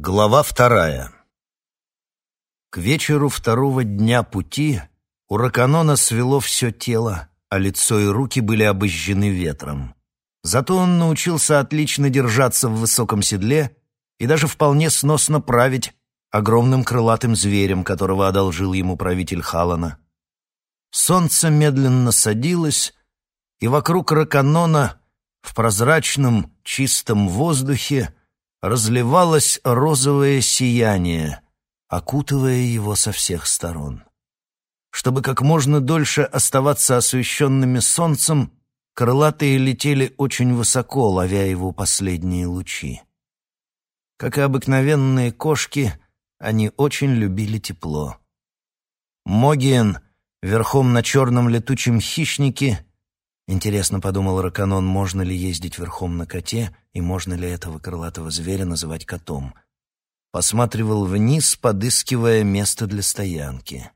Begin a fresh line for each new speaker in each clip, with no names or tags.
Глава вторая. К вечеру второго дня пути у Раканона свело все тело, а лицо и руки были обожжены ветром. Зато он научился отлично держаться в высоком седле и даже вполне сносно править огромным крылатым зверем, которого одолжил ему правитель Халана. Солнце медленно садилось, и вокруг Раканона в прозрачном чистом воздухе разливалось розовое сияние, окутывая его со всех сторон. Чтобы как можно дольше оставаться освещенными солнцем, крылатые летели очень высоко, ловя его последние лучи. Как и обыкновенные кошки, они очень любили тепло. Могиен, верхом на черном летучем хищнике, Интересно, подумал Раканон, можно ли ездить верхом на коте и можно ли этого крылатого зверя называть котом. Посматривал вниз, подыскивая место для стоянки.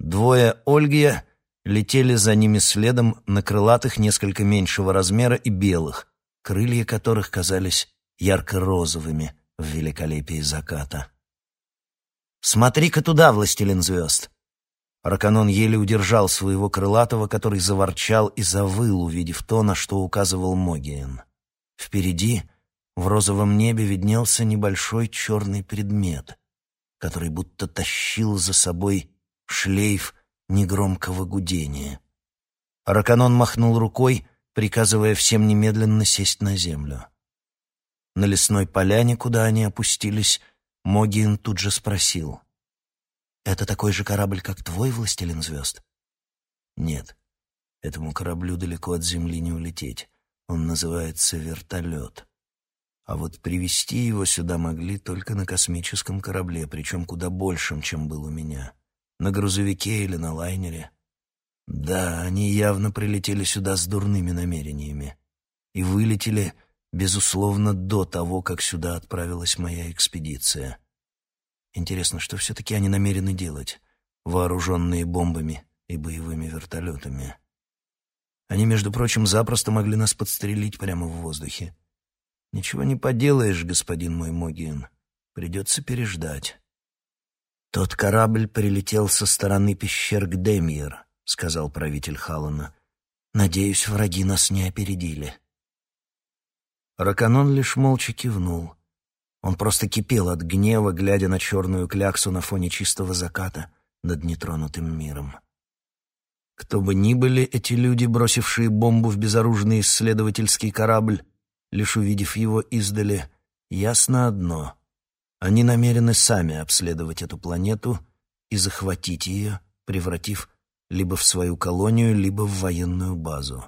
Двое Ольгия летели за ними следом на крылатых несколько меньшего размера и белых, крылья которых казались ярко-розовыми в великолепии заката. «Смотри-ка туда, властелин звезд!» Раканон еле удержал своего крылатого, который заворчал и завыл, увидев то, на что указывал Могиен. Впереди, в розовом небе, виднелся небольшой черный предмет, который будто тащил за собой шлейф негромкого гудения. Раканон махнул рукой, приказывая всем немедленно сесть на землю. На лесной поляне, куда они опустились, Могиен тут же спросил — это такой же корабль, как твой, властелин звезд? Нет, этому кораблю далеко от земли не улететь. Он называется вертолет. А вот привести его сюда могли только на космическом корабле, причем куда большем, чем был у меня. На грузовике или на лайнере. Да, они явно прилетели сюда с дурными намерениями. И вылетели, безусловно, до того, как сюда отправилась моя экспедиция. Интересно, что все-таки они намерены делать, вооруженные бомбами и боевыми вертолетами? Они, между прочим, запросто могли нас подстрелить прямо в воздухе. Ничего не поделаешь, господин мой Могиен. Придется переждать. Тот корабль прилетел со стороны пещер Гдемьер, сказал правитель Халана. Надеюсь, враги нас не опередили. Раканон лишь молча кивнул. Он просто кипел от гнева, глядя на черную кляксу на фоне чистого заката над нетронутым миром. Кто бы ни были эти люди, бросившие бомбу в безоружный исследовательский корабль, лишь увидев его издали, ясно одно — они намерены сами обследовать эту планету и захватить ее, превратив либо в свою колонию, либо в военную базу.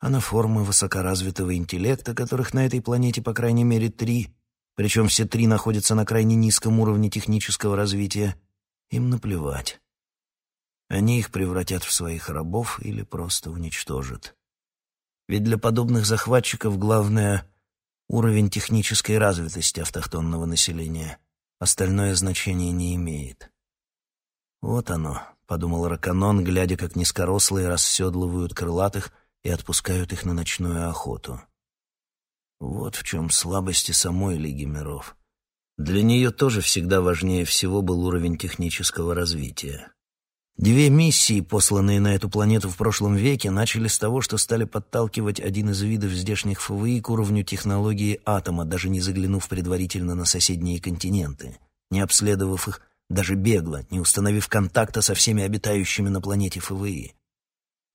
А на формы высокоразвитого интеллекта, которых на этой планете по крайней мере три, причем все три находятся на крайне низком уровне технического развития, им наплевать. Они их превратят в своих рабов или просто уничтожат. Ведь для подобных захватчиков главное — уровень технической развитости автохтонного населения. Остальное значение не имеет. «Вот оно», — подумал Раканон, глядя, как низкорослые расседлывают крылатых и отпускают их на ночную охоту. Вот в чем слабости самой Лиги миров. Для нее тоже всегда важнее всего был уровень технического развития. Две миссии, посланные на эту планету в прошлом веке, начали с того, что стали подталкивать один из видов здешних ФВИ к уровню технологии атома, даже не заглянув предварительно на соседние континенты, не обследовав их даже бегло, не установив контакта со всеми обитающими на планете ФВИ.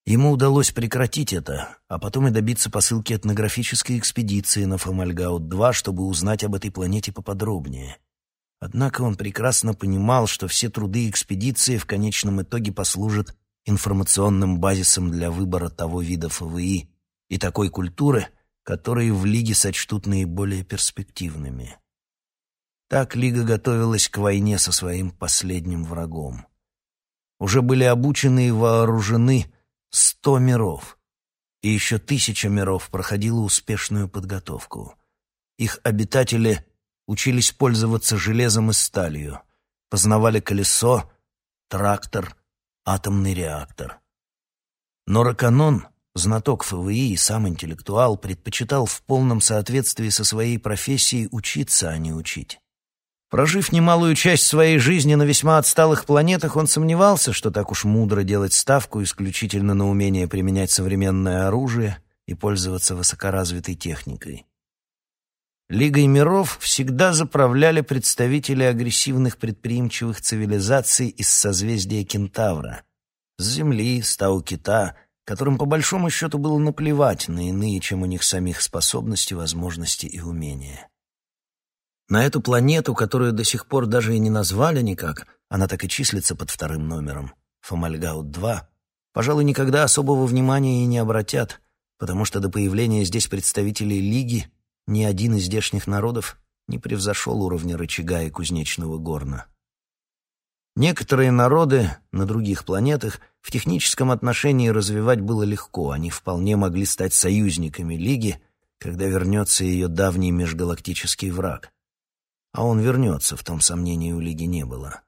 Ему удалось прекратить это, а потом и добиться посылки этнографической экспедиции на Фомальгаут-2, чтобы узнать об этой планете поподробнее. Однако он прекрасно понимал, что все труды экспедиции в конечном итоге послужат информационным базисом для выбора того вида ФВИ и такой культуры, которые в Лиге сочтут наиболее перспективными. Так Лига готовилась к войне со своим последним врагом. Уже были обучены и вооружены Сто миров. И еще тысяча миров проходила успешную подготовку. Их обитатели учились пользоваться железом и сталью, познавали колесо, трактор, атомный реактор. Но Раканон знаток ФВИ и сам интеллектуал, предпочитал в полном соответствии со своей профессией учиться, а не учить. Прожив немалую часть своей жизни на весьма отсталых планетах, он сомневался, что так уж мудро делать ставку исключительно на умение применять современное оружие и пользоваться высокоразвитой техникой. Лигой миров всегда заправляли представители агрессивных предприимчивых цивилизаций из созвездия Кентавра, с Земли, с Тау-Кита, которым по большому счету было наплевать на иные, чем у них самих способности, возможности и умения. На эту планету, которую до сих пор даже и не назвали никак, она так и числится под вторым номером, Фомальгаут-2, пожалуй, никогда особого внимания и не обратят, потому что до появления здесь представителей Лиги ни один из здешних народов не превзошел уровня рычага и кузнечного горна. Некоторые народы на других планетах в техническом отношении развивать было легко, они вполне могли стать союзниками Лиги, когда вернется ее давний межгалактический враг. А он вернется, в том сомнении у Лиги не было.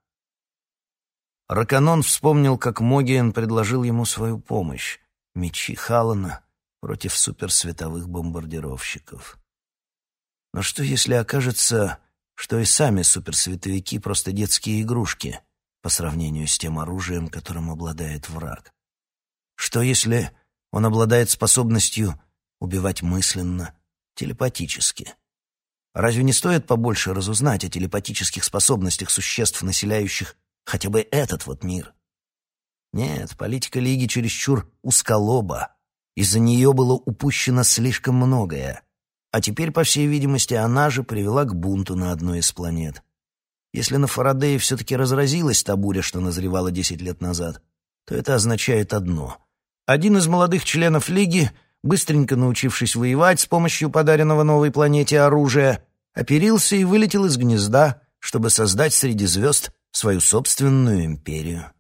Раканон вспомнил, как Могиен предложил ему свою помощь — мечи Халана против суперсветовых бомбардировщиков. Но что, если окажется, что и сами суперсветовики — просто детские игрушки по сравнению с тем оружием, которым обладает враг? Что, если он обладает способностью убивать мысленно, телепатически? Разве не стоит побольше разузнать о телепатических способностях существ, населяющих хотя бы этот вот мир? Нет, политика Лиги чересчур узколоба. Из-за нее было упущено слишком многое. А теперь, по всей видимости, она же привела к бунту на одной из планет. Если на Фарадее все-таки разразилась та буря, что назревала десять лет назад, то это означает одно. Один из молодых членов Лиги быстренько научившись воевать с помощью подаренного новой планете оружия, оперился и вылетел из гнезда, чтобы создать среди звезд свою собственную империю.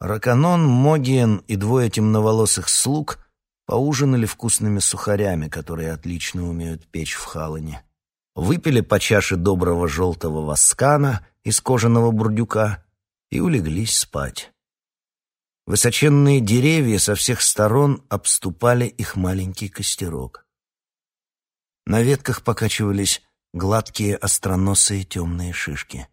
Раканон, Могиен и двое темноволосых слуг поужинали вкусными сухарями, которые отлично умеют печь в Халане. Выпили по чаше доброго желтого васкана из кожаного бурдюка и улеглись спать. Высоченные деревья со всех сторон обступали их маленький костерок. На ветках покачивались гладкие остроносые темные шишки.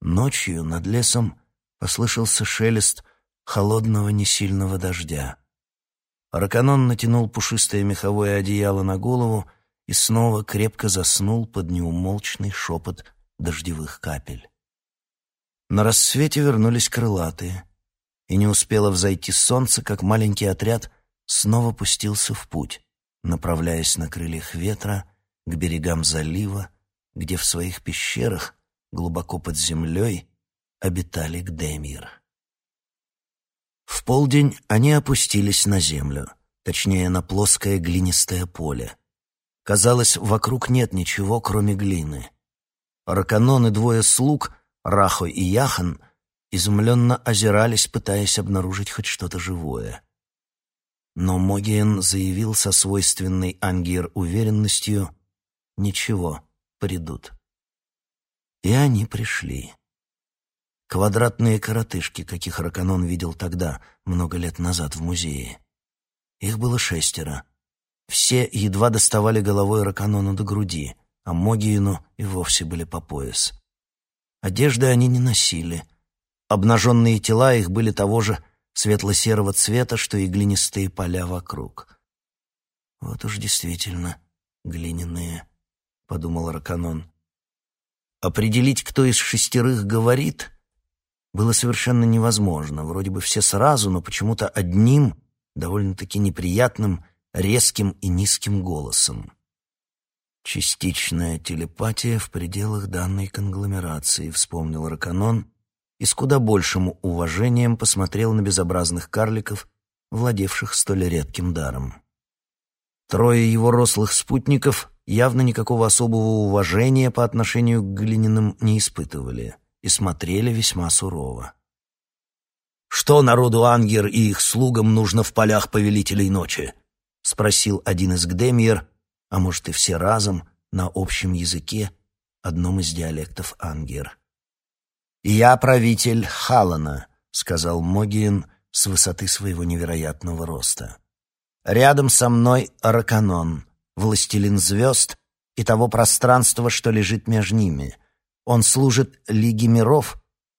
Ночью над лесом послышался шелест холодного несильного дождя. Раканон натянул пушистое меховое одеяло на голову и снова крепко заснул под неумолчный шепот дождевых капель. На рассвете вернулись крылатые — и не успело взойти солнце, как маленький отряд снова пустился в путь, направляясь на крыльях ветра к берегам залива, где в своих пещерах, глубоко под землей, обитали Гдемир. В полдень они опустились на землю, точнее, на плоское глинистое поле. Казалось, вокруг нет ничего, кроме глины. Раканон и двое слуг, Рахо и Яхан — изумленно озирались, пытаясь обнаружить хоть что-то живое. Но Могиен заявил со свойственной Ангир уверенностью «Ничего, придут». И они пришли. Квадратные коротышки, каких Раканон видел тогда, много лет назад в музее. Их было шестеро. Все едва доставали головой Раканону до груди, а Могиену и вовсе были по пояс. Одежды они не носили, Обнаженные тела их были того же светло-серого цвета, что и глинистые поля вокруг. «Вот уж действительно глиняные», — подумал Раканон. Определить, кто из шестерых говорит, было совершенно невозможно. Вроде бы все сразу, но почему-то одним, довольно-таки неприятным, резким и низким голосом. «Частичная телепатия в пределах данной конгломерации», — вспомнил Раканон и с куда большим уважением посмотрел на безобразных карликов, владевших столь редким даром. Трое его рослых спутников явно никакого особого уважения по отношению к глиняным не испытывали и смотрели весьма сурово. «Что народу Ангер и их слугам нужно в полях повелителей ночи?» — спросил один из Гдемьер, а может и все разом, на общем языке, одном из диалектов Ангер. «Я правитель Халана», — сказал Могиен, с высоты своего невероятного роста. Рядом со мной Араканон, властелин звезд и того пространства, что лежит между ними. Он служит Лиге миров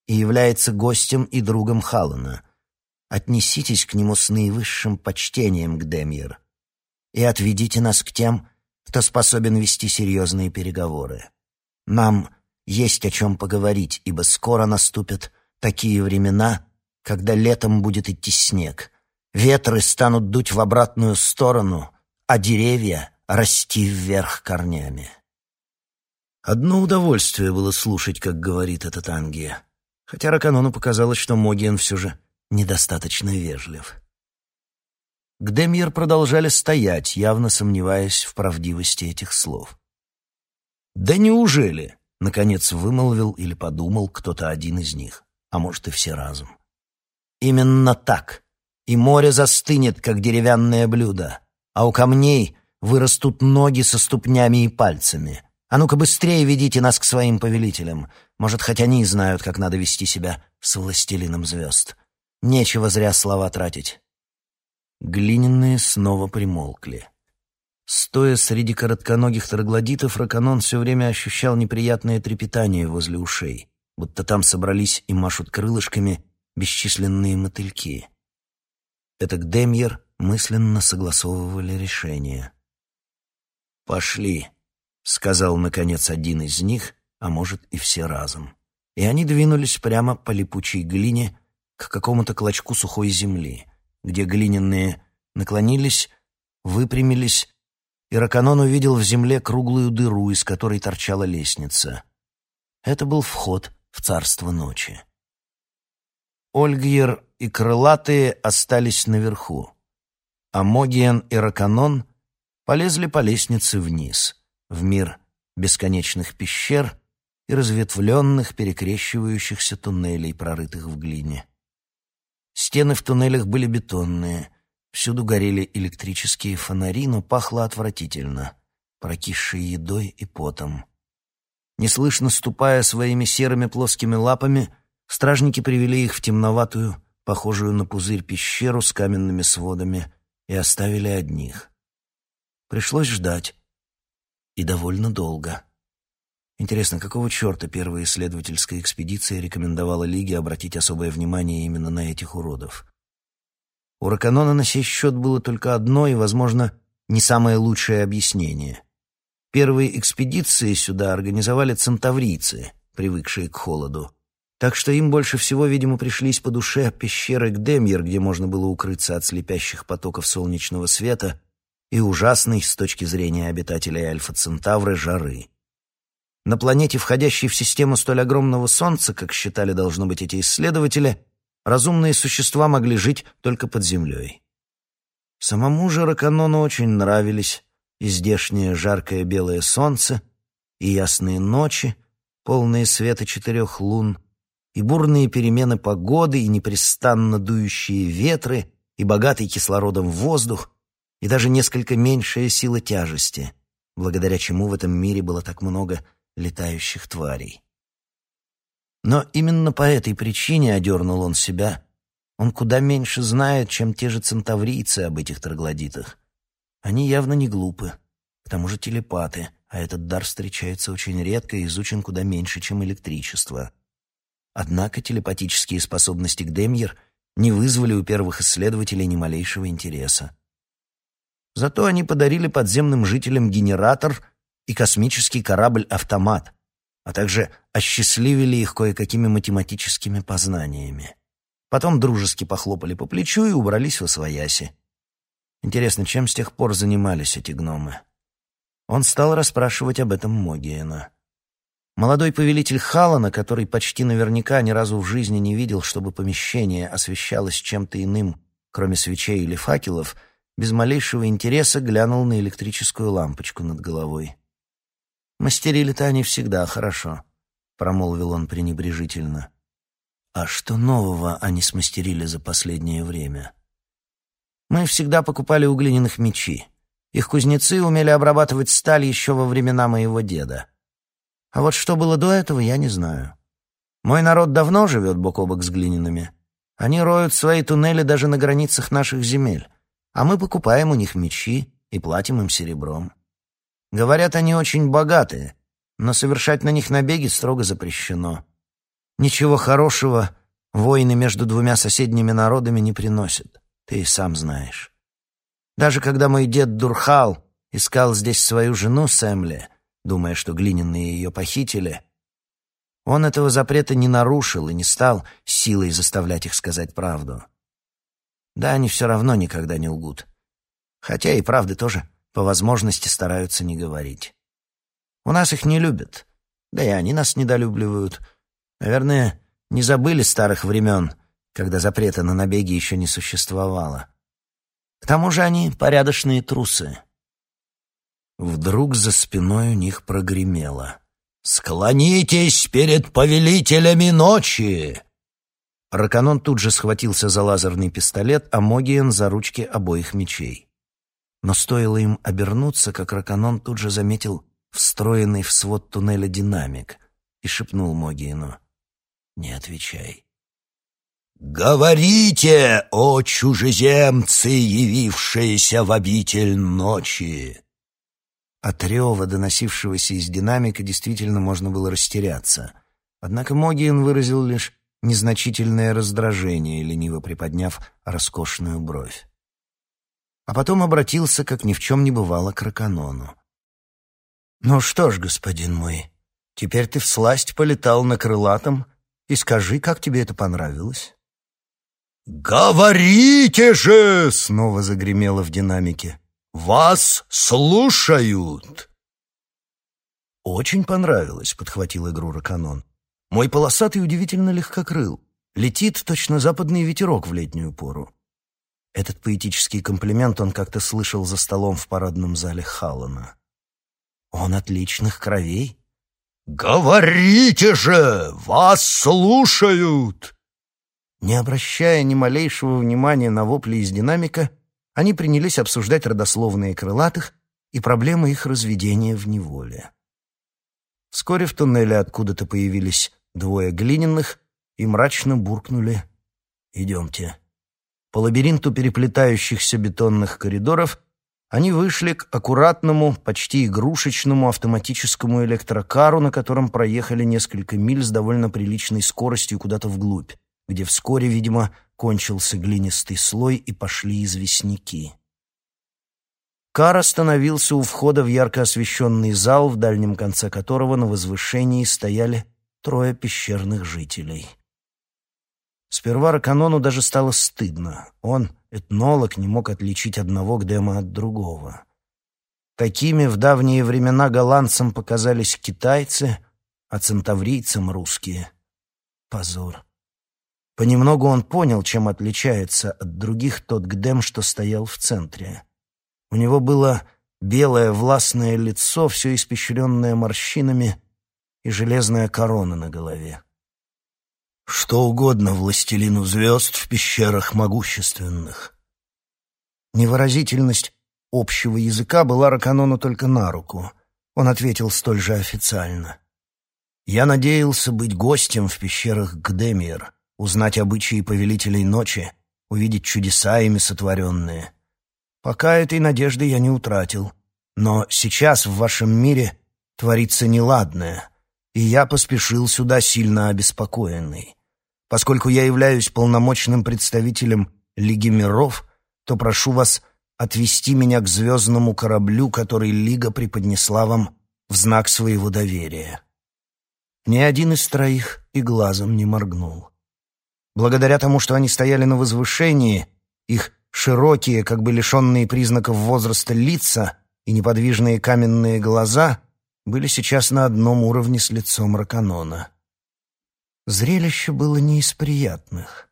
и является гостем и другом Халана. Отнеситесь к нему с наивысшим почтением, Гдемьер, и отведите нас к тем, кто способен вести серьезные переговоры. Нам есть о чем поговорить, ибо скоро наступят такие времена, когда летом будет идти снег, ветры станут дуть в обратную сторону, а деревья расти вверх корнями. Одно удовольствие было слушать, как говорит этот Ангия, хотя Раканону показалось, что Могиен все же недостаточно вежлив. Гдемьер продолжали стоять, явно сомневаясь в правдивости этих слов. «Да неужели?» — наконец вымолвил или подумал кто-то один из них, а может и все разом. «Именно так. И море застынет, как деревянное блюдо, а у камней вырастут ноги со ступнями и пальцами. А ну-ка быстрее ведите нас к своим повелителям. Может, хоть они знают, как надо вести себя с властелином звезд. Нечего зря слова тратить». Глиняные снова примолкли. Стоя среди коротконогих троглодитов, Раканон все время ощущал неприятное трепетание возле ушей, будто там собрались и машут крылышками бесчисленные мотыльки. Это Гдемьер мысленно согласовывали решение. «Пошли», — сказал, наконец, один из них, а может и все разом. И они двинулись прямо по липучей глине к какому-то клочку сухой земли, где глиняные наклонились, выпрямились, и увидел в земле круглую дыру, из которой торчала лестница. Это был вход в царство ночи. Ольгьер и Крылатые остались наверху, а Могиен и Раканон полезли по лестнице вниз, в мир бесконечных пещер и разветвленных, перекрещивающихся туннелей, прорытых в глине. Стены в туннелях были бетонные, всюду горели электрические фонари, но пахло отвратительно, прокисшей едой и потом. Неслышно ступая своими серыми плоскими лапами, стражники привели их в темноватую, похожую на пузырь пещеру с каменными сводами, и оставили одних. Пришлось ждать. И довольно долго. Интересно, какого черта первая исследовательская экспедиция рекомендовала Лиге обратить особое внимание именно на этих уродов? У Раканона на сей счет было только одно и, возможно, не самое лучшее объяснение. Первые экспедиции сюда организовали центаврийцы, привыкшие к холоду. Так что им больше всего, видимо, пришлись по душе пещеры Гдемьер, где можно было укрыться от слепящих потоков солнечного света и ужасной, с точки зрения обитателей Альфа-Центавры, жары. На планете, входящей в систему столь огромного Солнца, как считали должно быть эти исследователи, разумные существа могли жить только под землей. Самому же Раканону очень нравились и здешнее жаркое белое солнце, и ясные ночи, полные света четырех лун, и бурные перемены погоды, и непрестанно дующие ветры, и богатый кислородом воздух, и даже несколько меньшая сила тяжести, благодаря чему в этом мире было так много летающих тварей. Но именно по этой причине одернул он себя. Он куда меньше знает, чем те же центаврийцы об этих троглодитах. Они явно не глупы, к тому же телепаты, а этот дар встречается очень редко и изучен куда меньше, чем электричество. Однако телепатические способности Гдемьер не вызвали у первых исследователей ни малейшего интереса. Зато они подарили подземным жителям генератор и космический корабль-автомат, а также осчастливили их кое-какими математическими познаниями. Потом дружески похлопали по плечу и убрались во свояси. Интересно, чем с тех пор занимались эти гномы? Он стал расспрашивать об этом Могиена. Молодой повелитель Халана, который почти наверняка ни разу в жизни не видел, чтобы помещение освещалось чем-то иным, кроме свечей или факелов, без малейшего интереса глянул на электрическую лампочку над головой. «Мастерили-то они всегда хорошо», — промолвил он пренебрежительно. «А что нового они смастерили за последнее время?» «Мы всегда покупали у глиняных мечи. Их кузнецы умели обрабатывать сталь еще во времена моего деда. А вот что было до этого, я не знаю. Мой народ давно живет бок о бок с глиняными. Они роют свои туннели даже на границах наших земель, а мы покупаем у них мечи и платим им серебром. Говорят, они очень богатые, но совершать на них набеги строго запрещено. Ничего хорошего войны между двумя соседними народами не приносят, ты и сам знаешь. Даже когда мой дед Дурхал искал здесь свою жену Сэмле, думая, что глиняные ее похитили, он этого запрета не нарушил и не стал силой заставлять их сказать правду. Да, они все равно никогда не лгут. Хотя и правды тоже по возможности стараются не говорить. У нас их не любят, да и они нас недолюбливают. Наверное, не забыли старых времен, когда запрета на набеги еще не существовало. К тому же они порядочные трусы. Вдруг за спиной у них прогремело. «Склонитесь перед повелителями ночи!» Раканон тут же схватился за лазерный пистолет, а Могиен за ручки обоих мечей. Но стоило им обернуться, как Раканон тут же заметил встроенный в свод туннеля динамик и шепнул Могиену «Не отвечай». «Говорите, о чужеземцы, явившиеся в обитель ночи!» От рева, доносившегося из динамика, действительно можно было растеряться. Однако Могиен выразил лишь незначительное раздражение, лениво приподняв роскошную бровь. А потом обратился, как ни в чем не бывало, к Раканону. «Ну что ж, господин мой, теперь ты всласть полетал на крылатом, и скажи, как тебе это понравилось?» «Говорите же!» — снова загремело в динамике. Вас слушают!» «Очень понравилось», — подхватил игру Раканон. «Мой полосатый удивительно легкокрыл. Летит точно западный ветерок в летнюю пору». Этот поэтический комплимент он как-то слышал за столом в парадном зале Халлана. «Он отличных кровей?» «Говорите же! Вас слушают!» Не обращая ни малейшего внимания на вопли из динамика, они принялись обсуждать родословные крылатых и проблемы их разведения в неволе. Вскоре в туннеле откуда-то появились двое глиняных и мрачно буркнули «Идемте». По лабиринту переплетающихся бетонных коридоров они вышли к аккуратному, почти игрушечному автоматическому электрокару, на котором проехали несколько миль с довольно приличной скоростью куда-то вглубь где вскоре, видимо, кончился глинистый слой и пошли известняки. Кар остановился у входа в ярко освещенный зал, в дальнем конце которого на возвышении стояли трое пещерных жителей. Сперва Раканону даже стало стыдно. Он, этнолог, не мог отличить одного Гдема от другого. Такими в давние времена голландцам показались китайцы, а центаврийцам — русские. Позор. Понемногу он понял, чем отличается от других тот Гдем, что стоял в центре. У него было белое властное лицо, все испещренное морщинами, и железная корона на голове. Что угодно властелину звезд в пещерах могущественных. Невыразительность общего языка была Раканону только на руку. Он ответил столь же официально. «Я надеялся быть гостем в пещерах Гдемир, узнать обычаи повелителей ночи, увидеть чудеса ими сотворенные. Пока этой надежды я не утратил. Но сейчас в вашем мире творится неладное, и я поспешил сюда сильно обеспокоенный. Поскольку я являюсь полномочным представителем Лиги миров, то прошу вас отвести меня к звездному кораблю, который Лига преподнесла вам в знак своего доверия. Ни один из троих и глазом не моргнул. Благодаря тому, что они стояли на возвышении, их широкие, как бы лишенные признаков возраста лица и неподвижные каменные глаза были сейчас на одном уровне с лицом Раканона. Зрелище было не из приятных.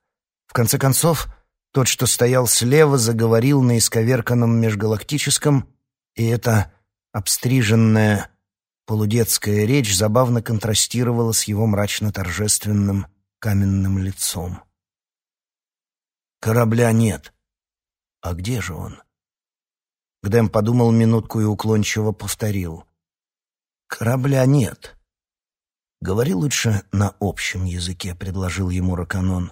В конце концов, тот, что стоял слева, заговорил на исковерканном межгалактическом, и эта обстриженная полудетская речь забавно контрастировала с его мрачно-торжественным каменным лицом. Корабля нет. А где же он? Гдэм подумал минутку и уклончиво повторил. Корабля нет. Говори лучше на общем языке, предложил ему Раканон.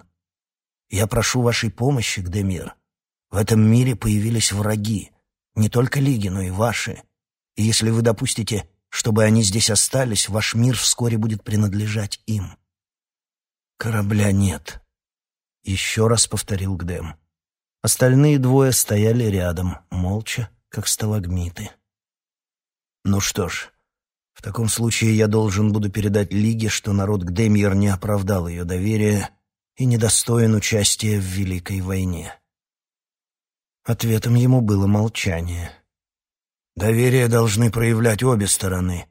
Я прошу вашей помощи, Гдемир. В этом мире появились враги, не только Лиги, но и ваши. И если вы допустите, чтобы они здесь остались, ваш мир вскоре будет принадлежать им. Корабля нет. Еще раз повторил Гдем. Остальные двое стояли рядом, молча, как сталагмиты. Ну что ж, в таком случае я должен буду передать Лиге, что народ Гдемьер не оправдал ее доверия и недостоин участия в Великой войне. Ответом ему было молчание. «Доверие должны проявлять обе стороны,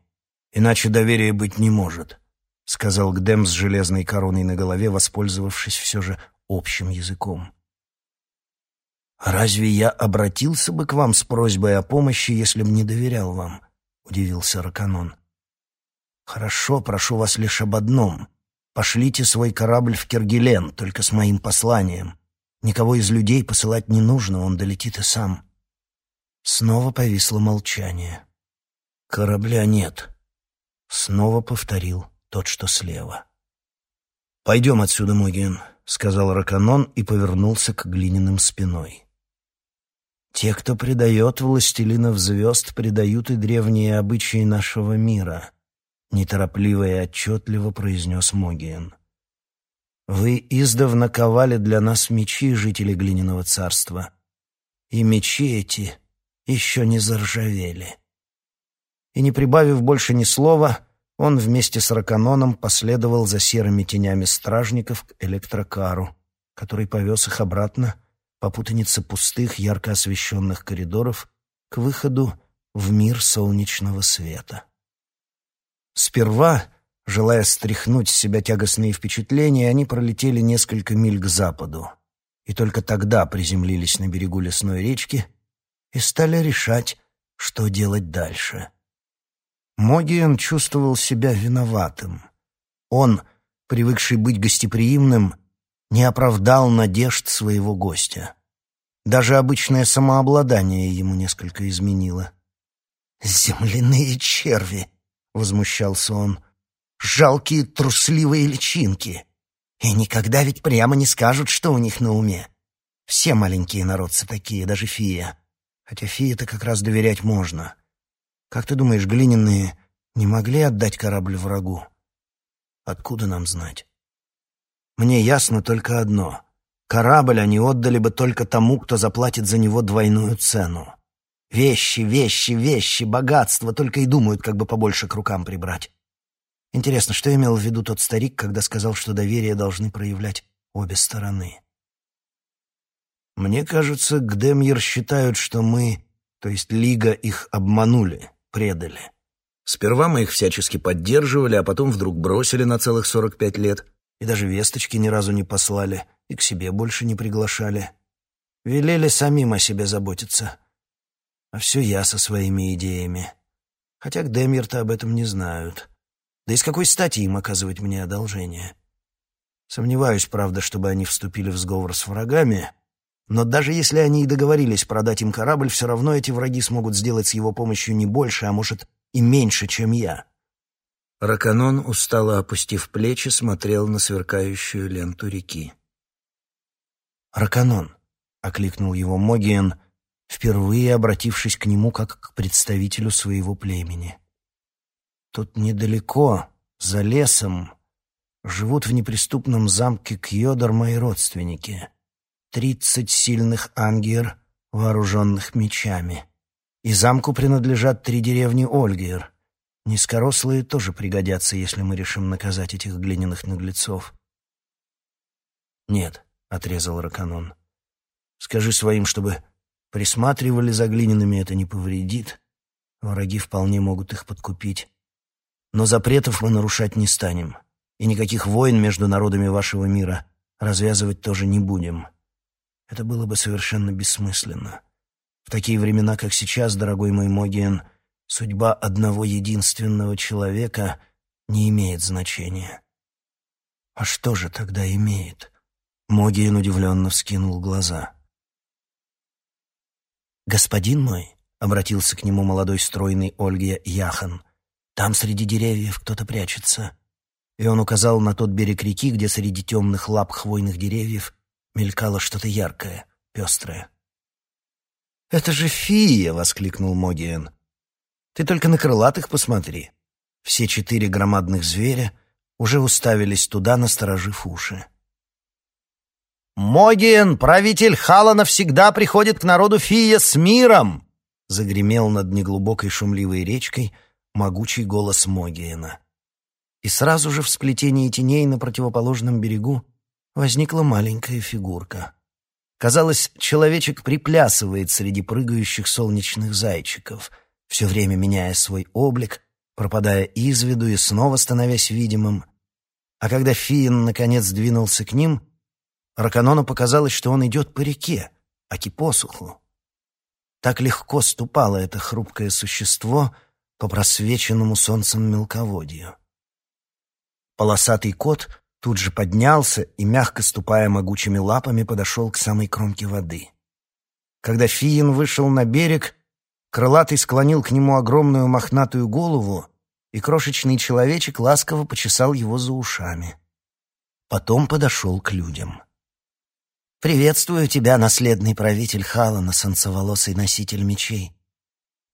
иначе доверия быть не может», — сказал Гдем с железной короной на голове, воспользовавшись все же общим языком. «Разве я обратился бы к вам с просьбой о помощи, если бы не доверял вам?» — удивился Раканон. «Хорошо, прошу вас лишь об одном. Пошлите свой корабль в Киргилен, только с моим посланием. Никого из людей посылать не нужно, он долетит и сам». Снова повисло молчание. «Корабля нет», — снова повторил тот, что слева. «Пойдем отсюда, Могиен», — сказал Раканон и повернулся к глиняным спиной. Те, кто предает властелинов звезд, предают и древние обычаи нашего мира, неторопливо и отчетливо произнес Могиен. Вы издавна ковали для нас мечи, жители глиняного царства, и мечи эти еще не заржавели. И не прибавив больше ни слова, он вместе с Раканоном последовал за серыми тенями стражников к электрокару, который повез их обратно по путанице пустых, ярко освещенных коридоров к выходу в мир солнечного света. Сперва, желая стряхнуть с себя тягостные впечатления, они пролетели несколько миль к западу и только тогда приземлились на берегу лесной речки и стали решать, что делать дальше. Могиен чувствовал себя виноватым. Он, привыкший быть гостеприимным, не оправдал надежд своего гостя. Даже обычное самообладание ему несколько изменило. «Земляные черви!» — возмущался он. «Жалкие трусливые личинки! И никогда ведь прямо не скажут, что у них на уме. Все маленькие народцы такие, даже фия. Хотя фии-то как раз доверять можно. Как ты думаешь, глиняные не могли отдать корабль врагу? Откуда нам знать?» Мне ясно только одно. Корабль они отдали бы только тому, кто заплатит за него двойную цену. Вещи, вещи, вещи, богатство, только и думают, как бы побольше к рукам прибрать. Интересно, что имел в виду тот старик, когда сказал, что доверие должны проявлять обе стороны? Мне кажется, Гдемьер считают, что мы, то есть Лига, их обманули, предали. Сперва мы их всячески поддерживали, а потом вдруг бросили на целых сорок пять лет — и даже весточки ни разу не послали, и к себе больше не приглашали. Велели самим о себе заботиться. А все я со своими идеями. Хотя к Демьер-то об этом не знают. Да и с какой стати им оказывать мне одолжение? Сомневаюсь, правда, чтобы они вступили в сговор с врагами, но даже если они и договорились продать им корабль, все равно эти враги смогут сделать с его помощью не больше, а может и меньше, чем я. Раканон, устало опустив плечи, смотрел на сверкающую ленту реки. «Раканон», — окликнул его Могиен, впервые обратившись к нему как к представителю своего племени. «Тут недалеко, за лесом, живут в неприступном замке Кьодор мои родственники. Тридцать сильных ангер, вооруженных мечами. И замку принадлежат три деревни Ольгер — Низкорослые тоже пригодятся, если мы решим наказать этих глиняных наглецов. «Нет», — отрезал Раканон. «Скажи своим, чтобы присматривали за глиняными, это не повредит. Враги вполне могут их подкупить. Но запретов мы нарушать не станем, и никаких войн между народами вашего мира развязывать тоже не будем. Это было бы совершенно бессмысленно. В такие времена, как сейчас, дорогой мой Могиен, — Судьба одного единственного человека не имеет значения. А что же тогда имеет? Могиен удивленно вскинул глаза. «Господин мой», — обратился к нему молодой стройный Ольгия Яхан, — «там среди деревьев кто-то прячется». И он указал на тот берег реки, где среди темных лап хвойных деревьев мелькало что-то яркое, пестрое. «Это же фия!» — воскликнул Могиен. «Ты только на крылатых посмотри». Все четыре громадных зверя уже уставились туда, насторожив уши. «Могиен, правитель Халана, всегда приходит к народу Фия с миром!» Загремел над неглубокой шумливой речкой могучий голос Могиена. И сразу же в сплетении теней на противоположном берегу возникла маленькая фигурка. Казалось, человечек приплясывает среди прыгающих солнечных зайчиков, все время меняя свой облик, пропадая из виду и снова становясь видимым. А когда Фиин наконец двинулся к ним, Раканону показалось, что он идет по реке, аки посуху. Так легко ступало это хрупкое существо по просвеченному солнцем мелководью. Полосатый кот тут же поднялся и, мягко ступая могучими лапами, подошел к самой кромке воды. Когда Фиин вышел на берег, крылатый склонил к нему огромную мохнатую голову, и крошечный человечек ласково почесал его за ушами. Потом подошел к людям. «Приветствую тебя, наследный правитель Халана, солнцеволосый носитель мечей».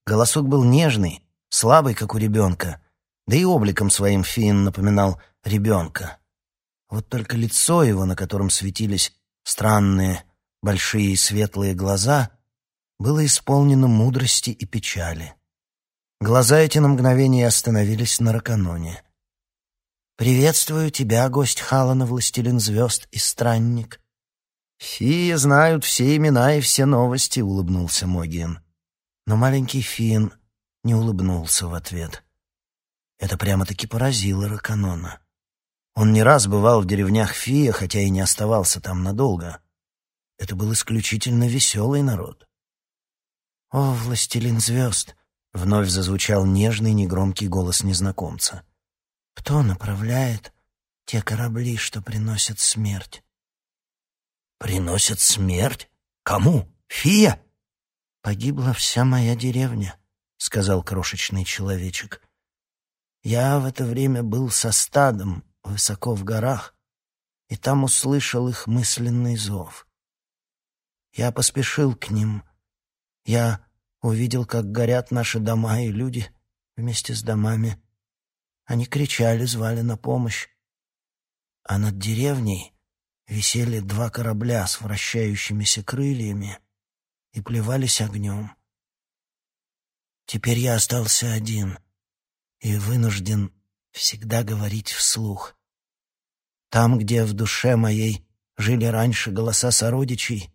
Голосок был нежный, слабый, как у ребенка, да и обликом своим Фиин напоминал ребенка. Вот только лицо его, на котором светились странные, большие и светлые глаза, было исполнено мудрости и печали. Глаза эти на мгновение остановились на Раканоне. «Приветствую тебя, гость Халана, властелин звезд и странник», «Фии знают все имена и все новости», — улыбнулся Могиен. Но маленький Фиен не улыбнулся в ответ. Это прямо-таки поразило Раканона. Он не раз бывал в деревнях Фия, хотя и не оставался там надолго. Это был исключительно веселый народ. «О, властелин звезд!» — вновь зазвучал нежный, негромкий голос незнакомца. «Кто направляет те корабли, что приносят смерть?» Приносят смерть? Кому? Фия? Погибла вся моя деревня, сказал крошечный человечек. Я в это время был со стадом высоко в горах, и там услышал их мысленный зов. Я поспешил к ним. Я увидел, как горят наши дома и люди вместе с домами. Они кричали, звали на помощь. А над деревней висели два корабля с вращающимися крыльями и плевались огнем. Теперь я остался один и вынужден всегда говорить вслух. Там, где в душе моей жили раньше голоса сородичей,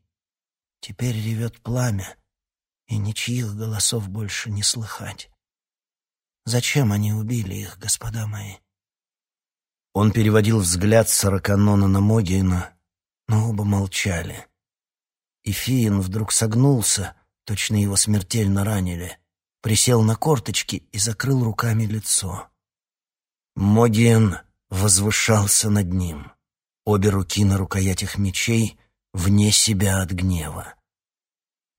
теперь ревет пламя, и ничьих голосов больше не слыхать. Зачем они убили их, господа мои? Он переводил взгляд с Сороканона на Могиена, но оба молчали. И Фиин вдруг согнулся, точно его смертельно ранили, присел на корточки и закрыл руками лицо. Могиен возвышался над ним, обе руки на рукоятях мечей, вне себя от гнева.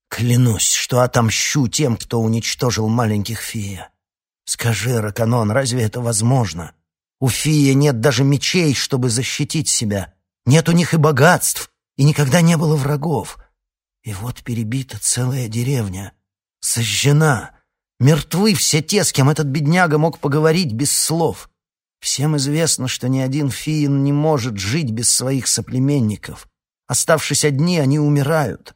«Клянусь, что отомщу тем, кто уничтожил маленьких фия. Скажи, Раканон, разве это возможно?» У Фия нет даже мечей, чтобы защитить себя. Нет у них и богатств, и никогда не было врагов. И вот перебита целая деревня, сожжена. Мертвы все те, с кем этот бедняга мог поговорить без слов. Всем известно, что ни один фиин не может жить без своих соплеменников. Оставшись одни, они умирают.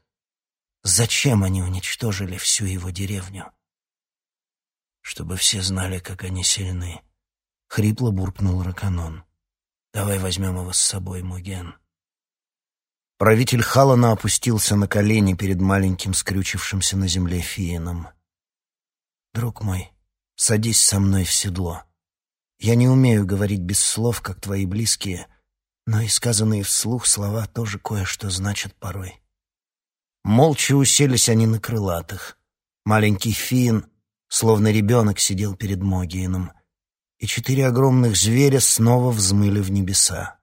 Зачем они уничтожили всю его деревню? Чтобы все знали, как они сильны. — хрипло буркнул Раканон. «Давай возьмем его с собой, Муген». Правитель Халана опустился на колени перед маленьким скрючившимся на земле фиеном. «Друг мой, садись со мной в седло. Я не умею говорить без слов, как твои близкие, но и сказанные вслух слова тоже кое-что значат порой». Молча уселись они на крылатых. Маленький фиен, словно ребенок, сидел перед Могиеном — и четыре огромных зверя снова взмыли в небеса.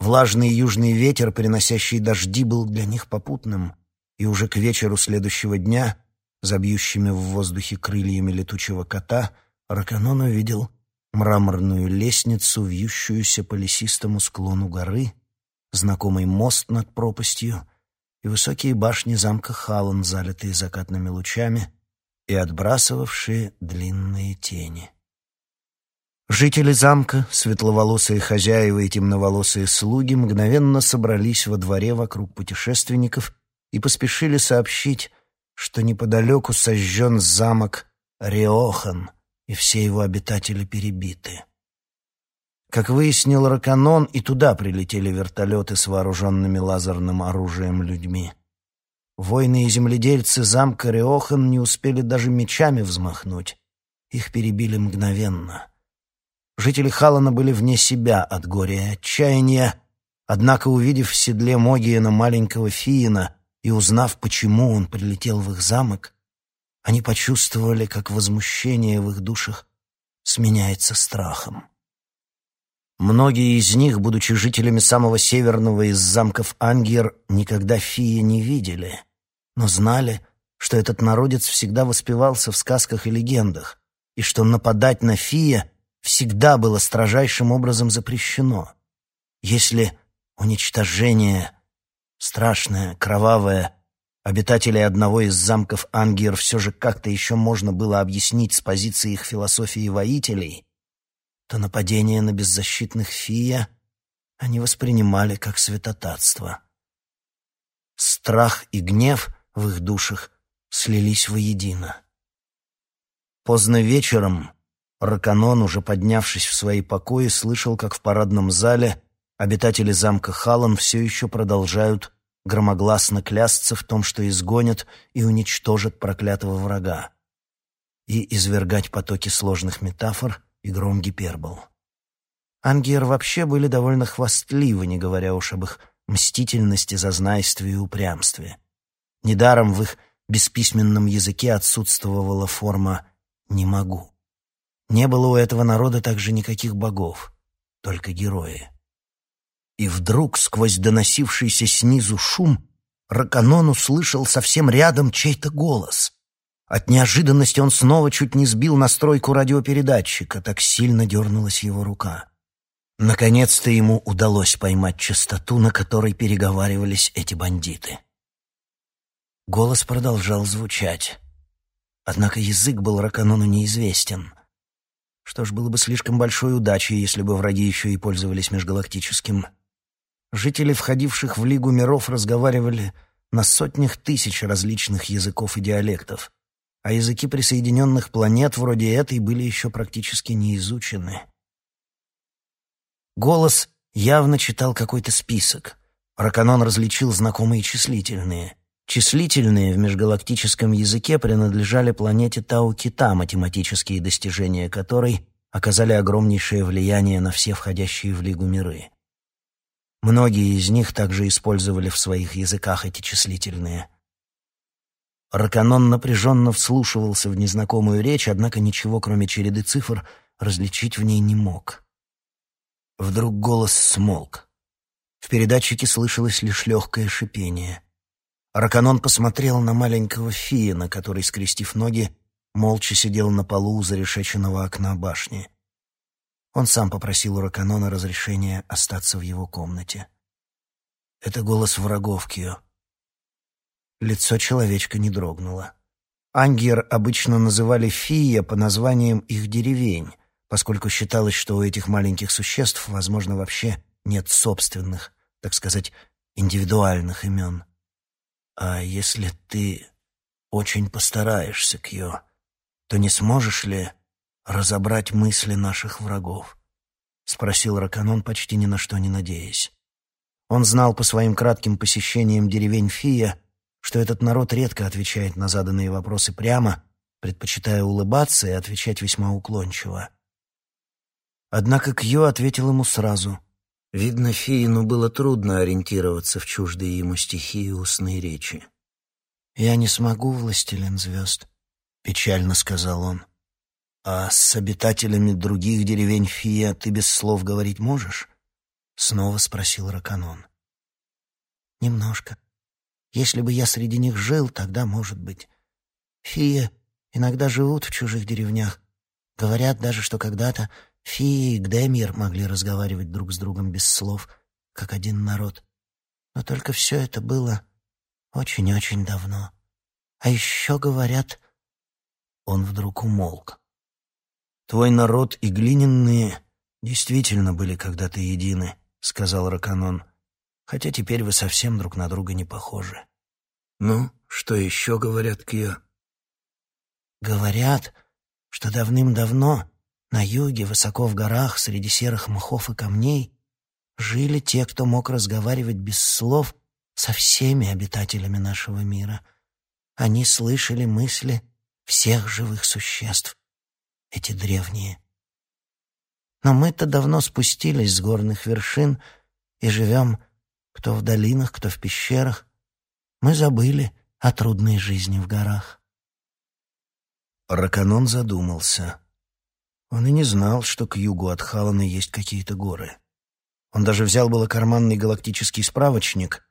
Влажный южный ветер, приносящий дожди, был для них попутным, и уже к вечеру следующего дня, забьющими в воздухе крыльями летучего кота, Раканон увидел мраморную лестницу, вьющуюся по лесистому склону горы, знакомый мост над пропастью и высокие башни замка Халан, залитые закатными лучами и отбрасывавшие длинные тени. Жители замка, светловолосые хозяева и темноволосые слуги мгновенно собрались во дворе вокруг путешественников и поспешили сообщить, что неподалеку сожжен замок Риохан, и все его обитатели перебиты. Как выяснил Раканон, и туда прилетели вертолеты с вооруженными лазерным оружием людьми. Воины и земледельцы замка Риохан не успели даже мечами взмахнуть. Их перебили мгновенно — Жители Халана были вне себя от горя и отчаяния, однако, увидев в седле Могиена маленького Фиина и узнав, почему он прилетел в их замок, они почувствовали, как возмущение в их душах сменяется страхом. Многие из них, будучи жителями самого северного из замков Ангер, никогда Фия не видели, но знали, что этот народец всегда воспевался в сказках и легендах, и что нападать на Фия — всегда было строжайшим образом запрещено. Если уничтожение, страшное, кровавое, обитателей одного из замков Ангер все же как-то еще можно было объяснить с позиции их философии воителей, то нападение на беззащитных фия они воспринимали как святотатство. Страх и гнев в их душах слились воедино. Поздно вечером Раканон, уже поднявшись в свои покои, слышал, как в парадном зале обитатели замка Халан все еще продолжают громогласно клясться в том, что изгонят и уничтожат проклятого врага, и извергать потоки сложных метафор и гром гипербол. Ангер вообще были довольно хвастливы, не говоря уж об их мстительности, зазнайстве и упрямстве. Недаром в их бесписьменном языке отсутствовала форма «не могу». Не было у этого народа также никаких богов, только герои. И вдруг, сквозь доносившийся снизу шум, Раканон услышал совсем рядом чей-то голос. От неожиданности он снова чуть не сбил настройку радиопередатчика, так сильно дернулась его рука. Наконец-то ему удалось поймать частоту, на которой переговаривались эти бандиты. Голос продолжал звучать. Однако язык был Раканону неизвестен — что ж, было бы слишком большой удачей, если бы враги еще и пользовались межгалактическим. Жители, входивших в Лигу миров, разговаривали на сотнях тысяч различных языков и диалектов, а языки присоединенных планет вроде этой были еще практически не изучены. Голос явно читал какой-то список. Раканон различил знакомые числительные — Числительные в межгалактическом языке принадлежали планете Тау-Кита, математические достижения которой оказали огромнейшее влияние на все входящие в Лигу миры. Многие из них также использовали в своих языках эти числительные. Раканон напряженно вслушивался в незнакомую речь, однако ничего, кроме череды цифр, различить в ней не мог. Вдруг голос смолк. В передатчике слышалось лишь легкое шипение. Раканон посмотрел на маленького Фиена, который, скрестив ноги, молча сидел на полу у зарешеченного окна башни. Он сам попросил у Раканона разрешения остаться в его комнате. Это голос врагов Кио. Лицо человечка не дрогнуло. Ангер обычно называли Фия по названиям их деревень, поскольку считалось, что у этих маленьких существ, возможно, вообще нет собственных, так сказать, индивидуальных имен. «А если ты очень постараешься, Кьо, то не сможешь ли разобрать мысли наших врагов?» — спросил Раканон, почти ни на что не надеясь. Он знал по своим кратким посещениям деревень Фия, что этот народ редко отвечает на заданные вопросы прямо, предпочитая улыбаться и отвечать весьма уклончиво. Однако Кьо ответил ему сразу, Видно, Фиину было трудно ориентироваться в чуждые ему стихии устной речи. «Я не смогу, властелин звезд», — печально сказал он. «А с обитателями других деревень Фия ты без слов говорить можешь?» — снова спросил Раканон. «Немножко. Если бы я среди них жил, тогда, может быть. Фия иногда живут в чужих деревнях. Говорят даже, что когда-то Фи и Гдемир могли разговаривать друг с другом без слов,
как один народ. Но только все это было очень-очень давно. А еще говорят...» Он вдруг умолк.
«Твой народ и глиняные действительно были когда-то едины», — сказал Раканон. «Хотя теперь вы совсем друг на друга не похожи». «Ну, что еще говорят Кьё?»
«Говорят, что давным-давно на юге, высоко в горах, среди серых мхов и камней, жили те, кто мог разговаривать без слов со всеми обитателями нашего мира. Они слышали мысли всех живых существ, эти древние. Но мы-то давно спустились с горных вершин и живем кто в долинах, кто в пещерах. Мы забыли о трудной жизни в горах.
Раканон задумался. Он и не знал, что к югу от Халана есть какие-то горы. Он даже взял было карманный галактический справочник,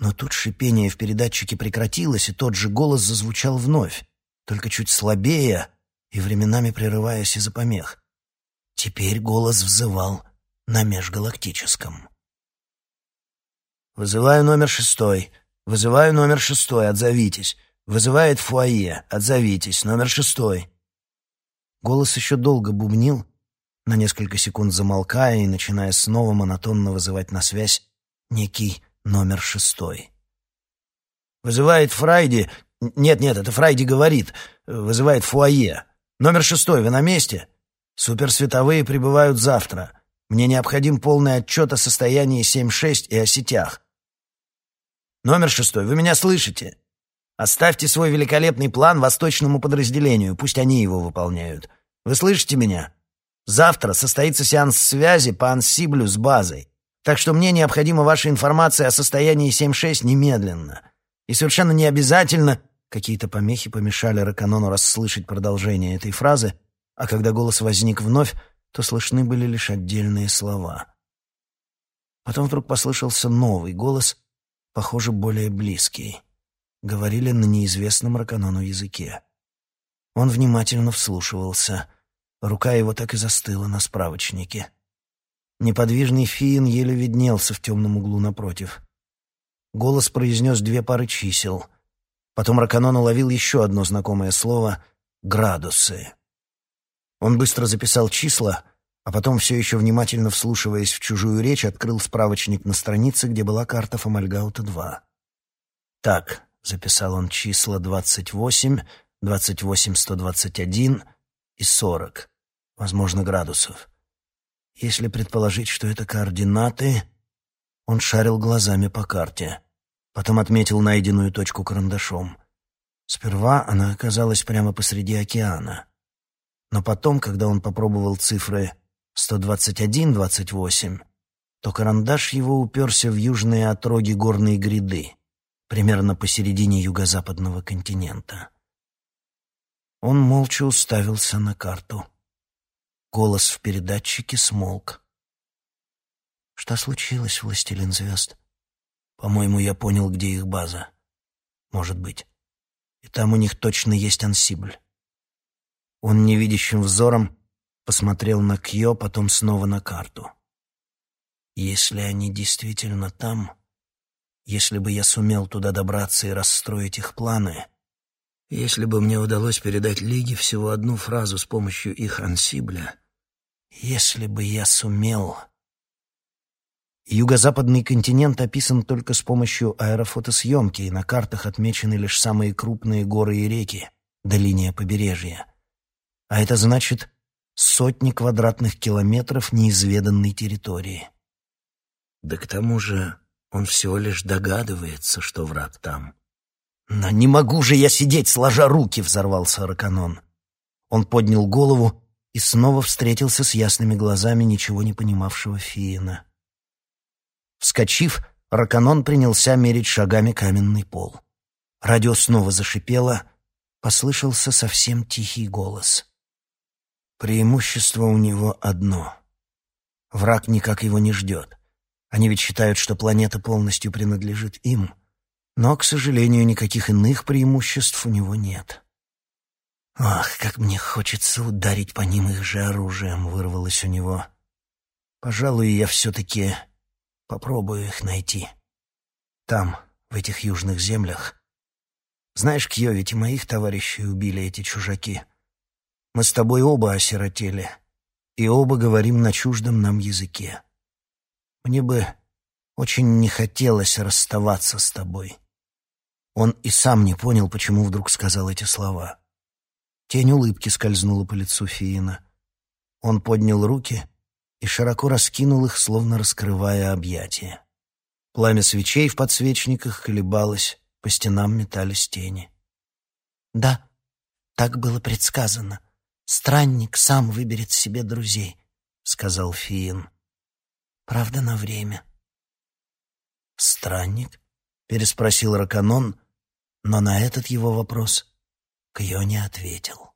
но тут шипение в передатчике прекратилось, и тот же голос зазвучал вновь, только чуть слабее и временами прерываясь из-за помех. Теперь голос взывал на межгалактическом. «Вызываю номер шестой. Вызываю номер шестой. Отзовитесь. Вызывает фуае. Отзовитесь. Номер шестой». Голос еще долго бубнил, на несколько секунд замолкая и начиная снова монотонно вызывать на связь некий номер шестой. «Вызывает Фрайди...» «Нет-нет, это Фрайди говорит. Вызывает фуае. Номер шестой, вы на месте?» «Суперсветовые прибывают завтра. Мне необходим полный отчет о состоянии 7.6 и о сетях. Номер шестой, вы меня слышите? Оставьте свой великолепный план восточному подразделению, пусть они его выполняют. Вы слышите меня? Завтра состоится сеанс связи по ансиблю с базой. Так что мне необходима ваша информация о состоянии 7.6 немедленно. И совершенно не обязательно... Какие-то помехи помешали Раканону расслышать продолжение этой фразы, а когда голос возник вновь, то слышны были лишь отдельные слова. Потом вдруг послышался новый голос, похоже, более близкий. Говорили на неизвестном Раканону языке. Он внимательно вслушивался. Рука его так и застыла на справочнике. Неподвижный фиин еле виднелся в темном углу напротив. Голос произнес две пары чисел. Потом Раканон уловил еще одно знакомое слово — «градусы». Он быстро записал числа, а потом, все еще внимательно вслушиваясь в чужую речь, открыл справочник на странице, где была карта Фомальгаута-2. «Так», — записал он числа 28, 28, 121 и 40, возможно, градусов. Если предположить, что это координаты, он шарил глазами по карте. Потом отметил найденную точку карандашом. Сперва она оказалась прямо посреди океана. Но потом, когда он попробовал цифры 121-28, то карандаш его уперся в южные отроги горной гряды, примерно посередине юго-западного континента. Он молча уставился на карту. Голос в передатчике смолк. «Что случилось, властелин звезд?» «По-моему, я понял, где их база. Может быть. И там у них точно есть ансибль». Он невидящим взором посмотрел на Кьё, потом снова на карту. «Если они действительно там, если бы я сумел туда добраться и расстроить их планы...» Если бы мне удалось передать Лиге всего одну фразу с помощью их ансибля, если бы я сумел... Юго-западный континент описан только с помощью аэрофотосъемки, и на картах отмечены лишь самые крупные горы и реки до линии побережья. А это значит сотни квадратных километров неизведанной территории. Да к тому же он всего лишь догадывается, что враг там. «Но не могу же я сидеть, сложа руки!» — взорвался Арканон. Он поднял голову и снова встретился с ясными глазами ничего не понимавшего Фиена. Вскочив, Раканон принялся мерить шагами каменный пол. Радио снова зашипело, послышался совсем тихий голос. Преимущество у него одно. Враг никак его не ждет. Они ведь считают, что планета полностью принадлежит им. Но, к сожалению, никаких иных преимуществ у него нет. «Ах, как мне хочется ударить по ним их же оружием!» — вырвалось у него. «Пожалуй, я все-таки
Попробую их найти. Там, в этих южных землях. Знаешь, Кьё, ведь и моих товарищей убили эти чужаки. Мы с тобой оба осиротели, и оба говорим на чуждом нам языке. Мне бы очень не хотелось расставаться с тобой. Он и сам не понял, почему вдруг сказал эти слова. Тень улыбки скользнула по лицу Фиина. Он поднял руки и широко раскинул их, словно раскрывая объятия. Пламя свечей в подсвечниках колебалось, по стенам метались тени. «Да, так было предсказано. Странник сам выберет себе друзей», — сказал Фиин. «Правда, на время». «Странник?» — переспросил Раканон, но на этот его вопрос Кьё не ответил.